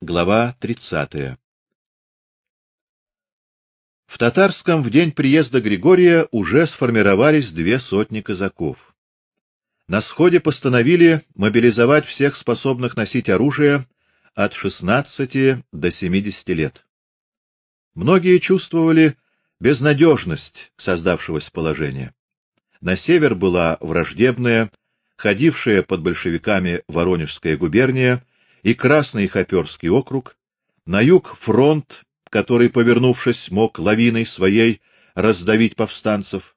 Глава 30. В татарском в день приезда Григория уже сформировались две сотни казаков. На сходе постановили мобилизовать всех способных носить оружие от 16 до 70 лет. Многие чувствовали безнадежность создавшегося положения. На север была враждебная, ходившая под большевиками Воронежская губерния и Красный Хоперский округ, на юг фронт, который, повернувшись, мог лавиной своей раздавить повстанцев.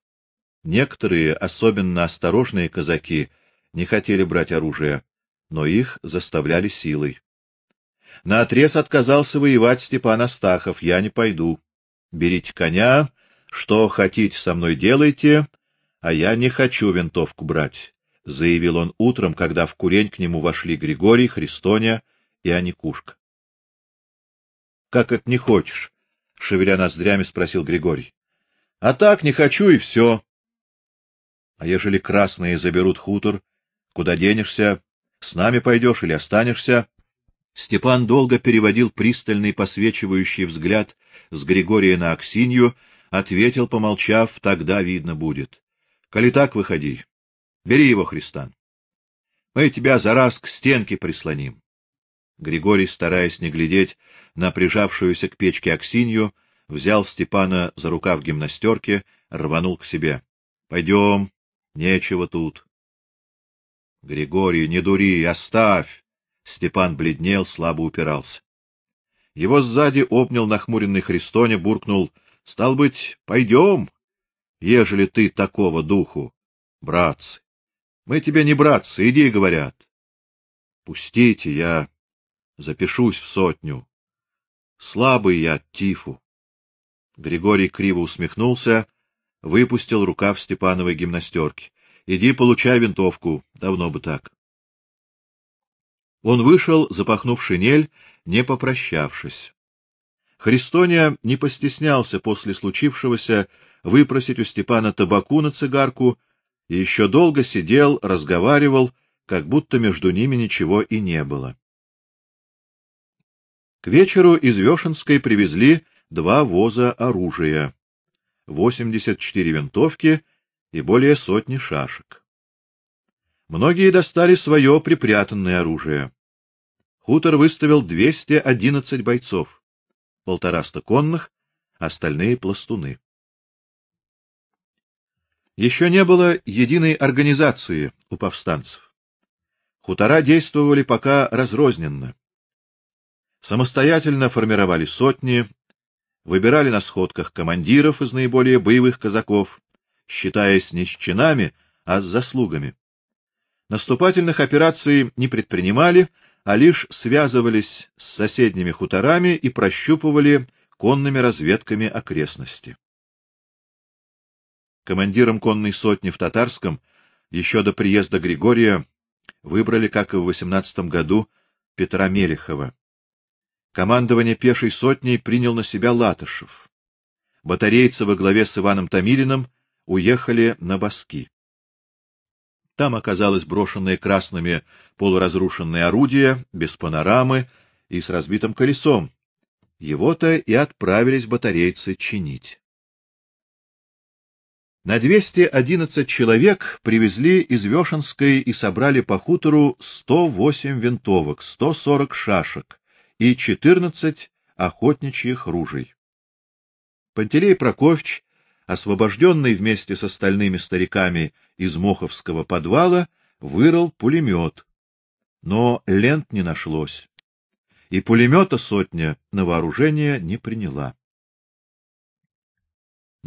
Некоторые, особенно осторожные казаки, не хотели брать оружие, но их заставляли силой. На отрез отказался воевать Степан Астахов: "Я не пойду. Берите коня, что хотите со мной делайте, а я не хочу винтовку брать заявил он утром, когда в курень к нему вошли Григорий, Христоня и Аникушка. Как это не хочешь? шевеля ноздрями спросил Григорий. А так не хочу и все. А ежели красные заберут хутор, куда денешься? С нами пойдешь или останешься? Степан долго переводил пристальный посвечивающий взгляд с Григория на Аксинью, ответил, помолчав: "Тогда видно будет. Коли так, выходи. Бери его, Христан. Мы тебя за раз к стенке прислоним. Григорий, стараясь не глядеть на прижавшуюся к печке Аксинью, взял Степана за рукав гимнастерки, рванул к себе. Пойдем, нечего тут. Григорий, не дури, оставь. Степан бледнел, слабо упирался. Его сзади обнял нахмуренный Христоня, буркнул: "Стал быть, пойдем, ежели ты такого духу, братцы". Мы тебе не братцы, иди, говорят. Пустите, я запишусь в сотню. Слабый я от тифу. Григорий криво усмехнулся, выпустил рукав Степановой гимнастерки. Иди, получай винтовку, давно бы так. Он вышел, запахнув шинель, не попрощавшись. Христоня не постеснялся после случившегося выпросить у Степана табаку на цигарку и еще долго сидел, разговаривал, как будто между ними ничего и не было. К вечеру из Вешенской привезли два воза оружия, 84 винтовки и более сотни шашек. Многие достали свое припрятанное оружие. Хутор выставил 211 бойцов, полтораста конных, остальные пластуны. Еще не было единой организации у повстанцев. Хутора действовали пока разрозненно. Самостоятельно формировали сотни, выбирали на сходках командиров из наиболее боевых казаков, считаясь не с чинами, а с заслугами. Наступательных операций не предпринимали, а лишь связывались с соседними хуторами и прощупывали конными разведками окрестности командиром конной сотни в Татарском еще до приезда Григория выбрали, как и в 18 году, Петра Мелехова. Командование пешей сотней принял на себя Латышев. Батарейцы во главе с Иваном Томилиным уехали на Баски. Там оказалось брошенное красными полуразрушенное орудие без панорамы и с разбитым колесом. Его-то и отправились батарейцы чинить. На 211 человек привезли из Вешенской и собрали по хутору 108 винтовок, 140 шашек и 14 охотничьих ружей. Пантелей Прокофьевич, освобожденный вместе с остальными стариками из Моховского подвала, вырыл пулемет. Но лент не нашлось. И пулемета сотня на вооружение не приняла.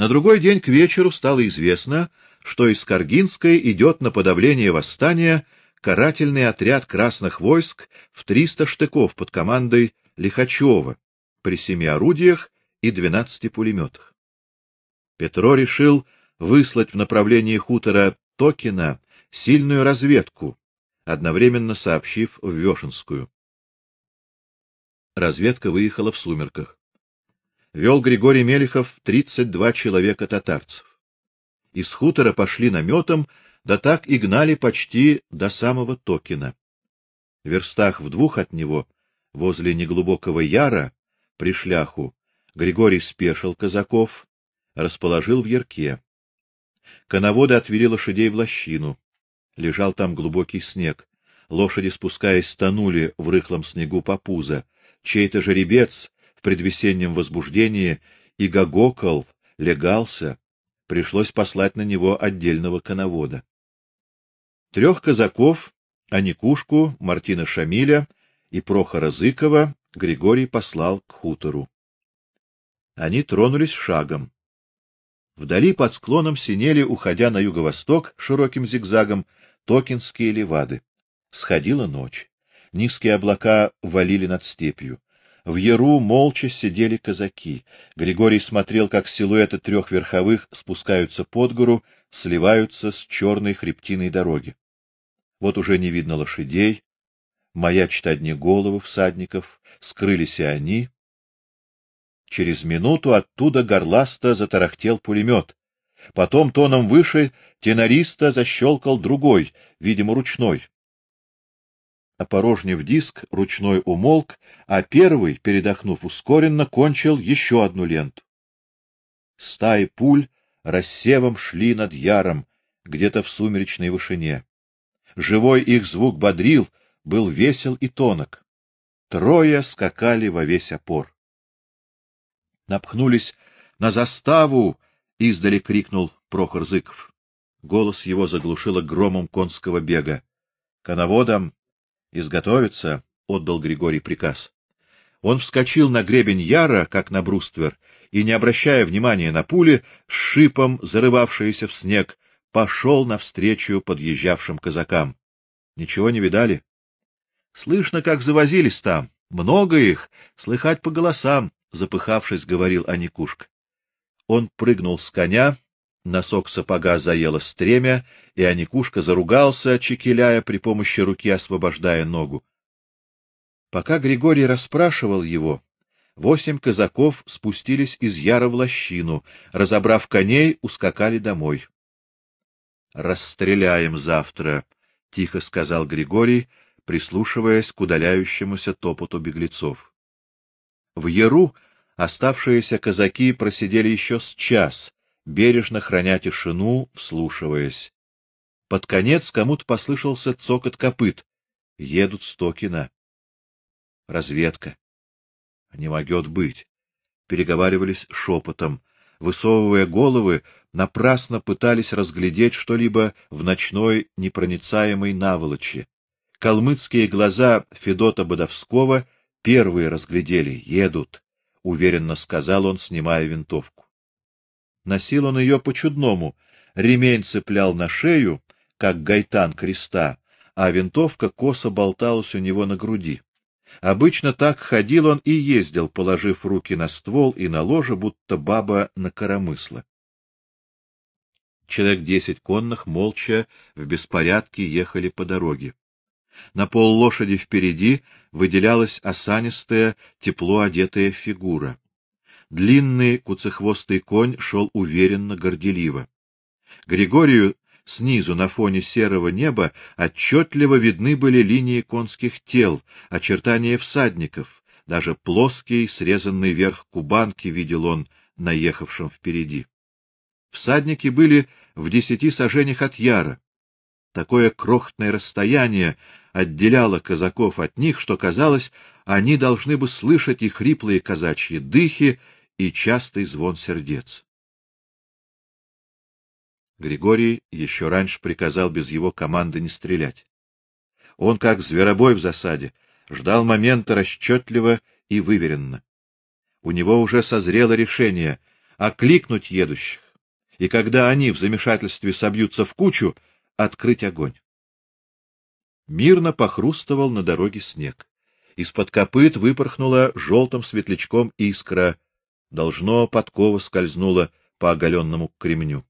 На другой день к вечеру стало известно, что из Каргинской идет на подавление восстания карательный отряд красных войск в 300 штыков под командой Лихачева при семи орудиях и 12 пулеметах. Петро решил выслать в направлении хутора Токина сильную разведку, одновременно сообщив в Вешенскую. Разведка выехала в сумерках вел Григорий Мелехов 32 человека татарцев. Из хутора пошли наметом, да так и гнали почти до самого Токина. В верстах в двух от него Возле неглубокого яра, при шляху, Григорий спешил казаков, расположил в ярке. Коноводы отвели лошадей в лощину. Лежал там глубокий снег. Лошади, спускаясь, тонули в рыхлом снегу по пузо. Чей-то жеребец в предвесеннем возбуждении и гогокал, легался. Пришлось послать на него отдельного коновода. Трех казаков, Аникушку, Мартина Шамиля и Прохора Зыкова Григорий послал к хутору. Они тронулись шагом. Вдали под склоном синели, уходя на юго-восток широким зигзагом, токинские левады. Сходила ночь. Низкие облака валили над степью. В яру молча сидели казаки. Григорий смотрел, как силуэты трех верховых спускаются под гору, сливаются с черной хребтиной дороги. Вот уже не видно лошадей, маячат одни головы всадников, скрылись и они. Через минуту оттуда горласто затарахтел пулемет. Потом тоном выше тенориста защелкал другой, видимо, ручной. Опорожнив диск, ручной умолк, а первый, передохнув ускоренно, кончил еще одну ленту. Стаи пуль рассевом шли над яром, где-то в сумеречной вышине. Живой их звук бодрил, был весел и тонок. Трое скакали во весь опор. Напхнулись на заставу, издали крикнул Прохор Зыков. Голос его заглушило громом конского бега. Коноводам изготовиться, отдал Григорий приказ. Он вскочил на гребень яра, как на бруствер, и, не обращая внимания на пули, с шипом, зарывавшиеся в снег, пошел навстречу подъезжавшим казакам. Ничего не видали? Слышно, как завозились там. Много их, слыхать по голосам, запыхавшись, говорил Аникушка. Он прыгнул с коня, носок сапога заело стремя, и Аникушка заругался, чекиляя при помощи руки, освобождая ногу. Пока Григорий расспрашивал его, восемь казаков спустились из яра в лощину, разобрав коней, ускакали домой. Расстреляем завтра, тихо сказал Григорий, прислушиваясь к удаляющемуся топоту беглецов. В яру оставшиеся казаки просидели еще с час, бережно храня тишину, вслушиваясь. Под конец кому-то послышался цокот копыт. Едут Стокина. Разведка. Не могет быть. Переговаривались шепотом высовывая головы, напрасно пытались разглядеть что-либо в ночной непроницаемой наволочи. Калмыцкие глаза Федота Бодовского первые разглядели, едут, уверенно сказал он, снимая винтовку. Носил он ее по-чудному, ремень цеплял на шею, как гайтан креста, а винтовка косо болталась у него на груди. Обычно так ходил он и ездил, положив руки на ствол и на ложе, будто баба на коромысло. Человек десять конных молча в беспорядке ехали по дороге. На пол лошади впереди выделялась осанистая, тепло одетая фигура. Длинный куцехвостый конь шел уверенно, горделиво. Григорию Снизу на фоне серого неба отчетливо видны были линии конских тел, очертания всадников, даже плоский, срезанный верх кубанки видел он наехавшим впереди. Всадники были в десяти саженях от Яра. Такое крохотное расстояние отделяло казаков от них, что казалось, они должны бы слышать и хриплые казачьи дыхи, и частый звон сердец. Григорий еще раньше приказал без его команды не стрелять. Он, как зверобой в засаде, ждал момента расчетливо и выверенно. У него уже созрело решение окликнуть едущих, и когда они в замешательстве собьются в кучу, открыть огонь. Мирно похрустывал на дороге снег. Из-под копыт выпорхнула желтым светлячком искра, должно подкова скользнула по оголенному кремню.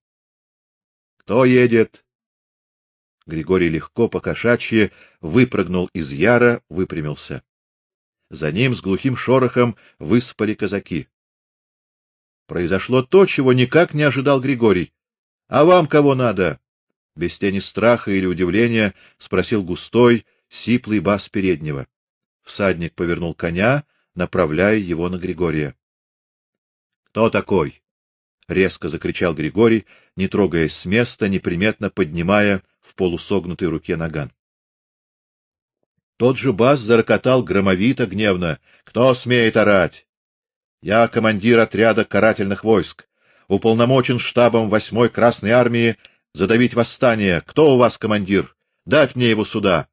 Кто едет? Григорий легко по кошачьи выпрыгнул из яра, выпрямился. За ним с глухим шорохом выспали казаки. Произошло то, чего никак не ожидал Григорий. А вам кого надо? Без тени страха или удивления спросил густой, сиплый бас переднего. Всадник повернул коня, направляя его на Григория. Кто такой? резко закричал Григорий, не трогаясь с места, неприметно поднимая в полусогнутой руке наган. Тот же бас зарокотал громовито, гневно: "Кто смеет орать? Я командир отряда карательных войск, уполномочен штабом восьмой Красной армии задавить восстание. Кто у вас командир? Дать мне его сюда.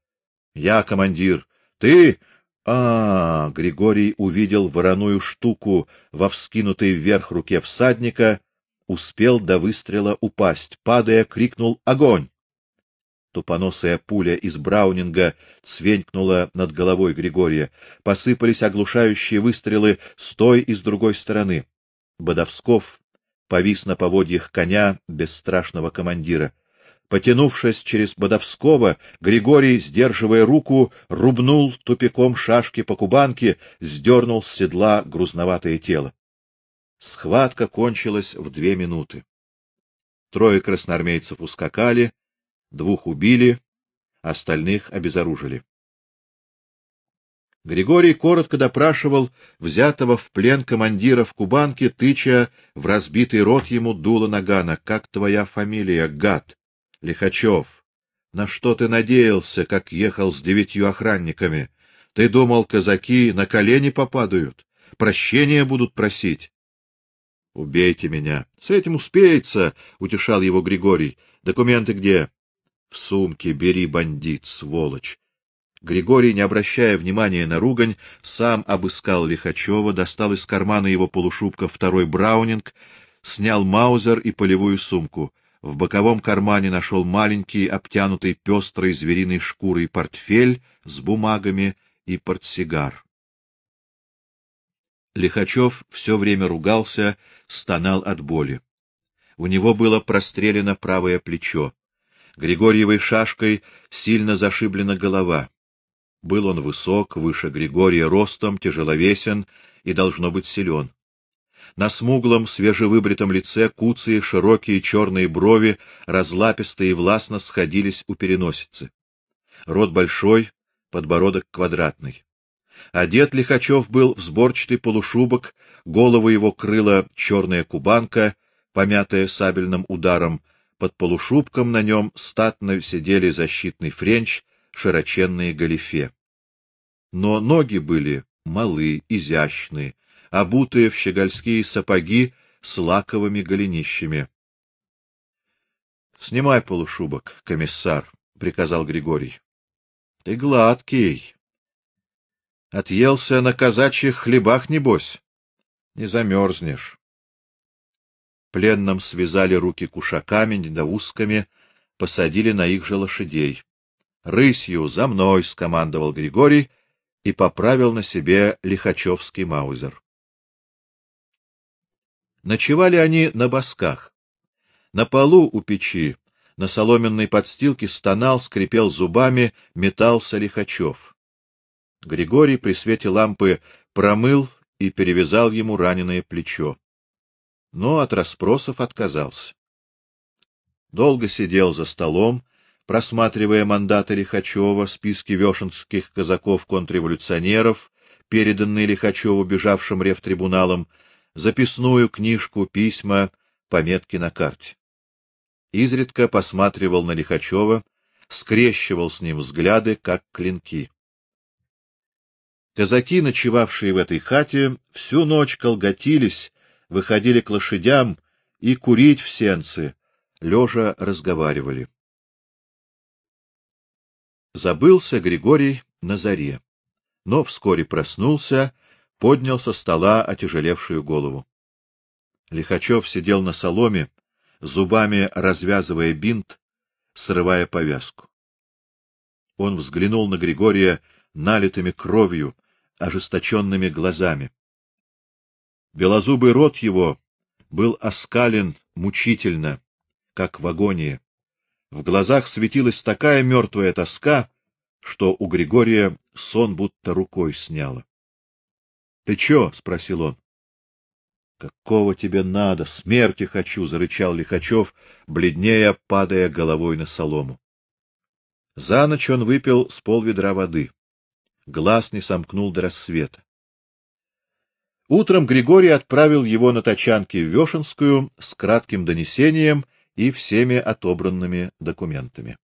Я командир. Ты а, -а, -а Григорий увидел вороную штуку во вскинутой вверх руке всадника, успел до выстрела упасть, падая, крикнул: "Огонь!" Тупоносая пуля из браунинга цвенькнула над головой Григория. Посыпались оглушающие выстрелы с той и с другой стороны. Бодовсков повис на поводьях коня бесстрашного командира. Потянувшись через Бодовского, Григорий, сдерживая руку, рубнул тупиком шашки по кубанке, сдернул с седла грузноватое тело. Схватка кончилась в две минуты. Трое красноармейцев ускакали, двух убили, остальных обезоружили. Григорий коротко допрашивал взятого в плен командира в Кубанке, тыча в разбитый рот ему дуло нагана: "Как твоя фамилия, гад?" Лихачев. На что ты надеялся, как ехал с девятью охранниками? Ты думал, казаки на колени попадают, прощения будут просить? Убейте меня. С этим успеется, утешал его Григорий. Документы где? В сумке бери, бандит, сволочь. Григорий, не обращая внимания на ругань, сам обыскал Лихачева, достал из кармана его полушубка второй браунинг, снял маузер и полевую сумку. В боковом кармане нашел маленький, обтянутый пестрой звериной шкурой портфель с бумагами и портсигар. Лихачев все время ругался, стонал от боли. У него было прострелено правое плечо. Григорьевой шашкой сильно зашиблена голова. Был он высок, выше Григория ростом, тяжеловесен и должно быть силен. На смуглом, свежевыбритом лице куцые широкие черные брови, разлапистые и властно сходились у переносицы. Рот большой, подбородок квадратный. Одет Лихачев был в сборчатый полушубок, голову его крыла черная кубанка, помятая сабельным ударом, под полушубком на нем статно сидели защитный френч, широченные галифе. Но ноги были малы, изящные, обутые в щегольские сапоги с лаковыми голенищами. Снимай полушубок, комиссар, приказал Григорий. Ты гладкий. Отъелся на казачьих хлебах небось. Не замерзнешь. Пленным связали руки кушаками, недоусками, посадили на их же лошадей. Рысью за мной скомандовал Григорий и поправил на себе лихачевский маузер. Ночевали они на босках. На полу у печи, на соломенной подстилке стонал, скрипел зубами, метался Лихачев. Григорий при свете лампы промыл и перевязал ему раненое плечо но от расспросов отказался. Долго сидел за столом, просматривая мандаты Лихачева, списки вешенских казаков-контрреволюционеров, переданные Лихачеву бежавшим ревтрибуналом, записную книжку, письма, пометки на карте. Изредка посматривал на Лихачева, скрещивал с ним взгляды, как клинки. Казаки, ночевавшие в этой хате, всю ночь колготились, выходили к лошадям и курить в сенце, лежа разговаривали. Забылся Григорий на заре, но вскоре проснулся, поднял со стола отяжелевшую голову. Лихачев сидел на соломе, зубами развязывая бинт, срывая повязку. Он взглянул на Григория налитыми кровью, ожесточенными глазами. Белозубый рот его был оскален мучительно, как в агонии. В глазах светилась такая мертвая тоска, что у Григория сон будто рукой сняло. — Ты чё? — спросил он. — Какого тебе надо? Смерти хочу! — зарычал Лихачев, бледнее, падая головой на солому. За ночь он выпил с полведра воды. глаз не сомкнул до рассвета. Утром Григорий отправил его на тачанке в Вешенскую с кратким донесением и всеми отобранными документами.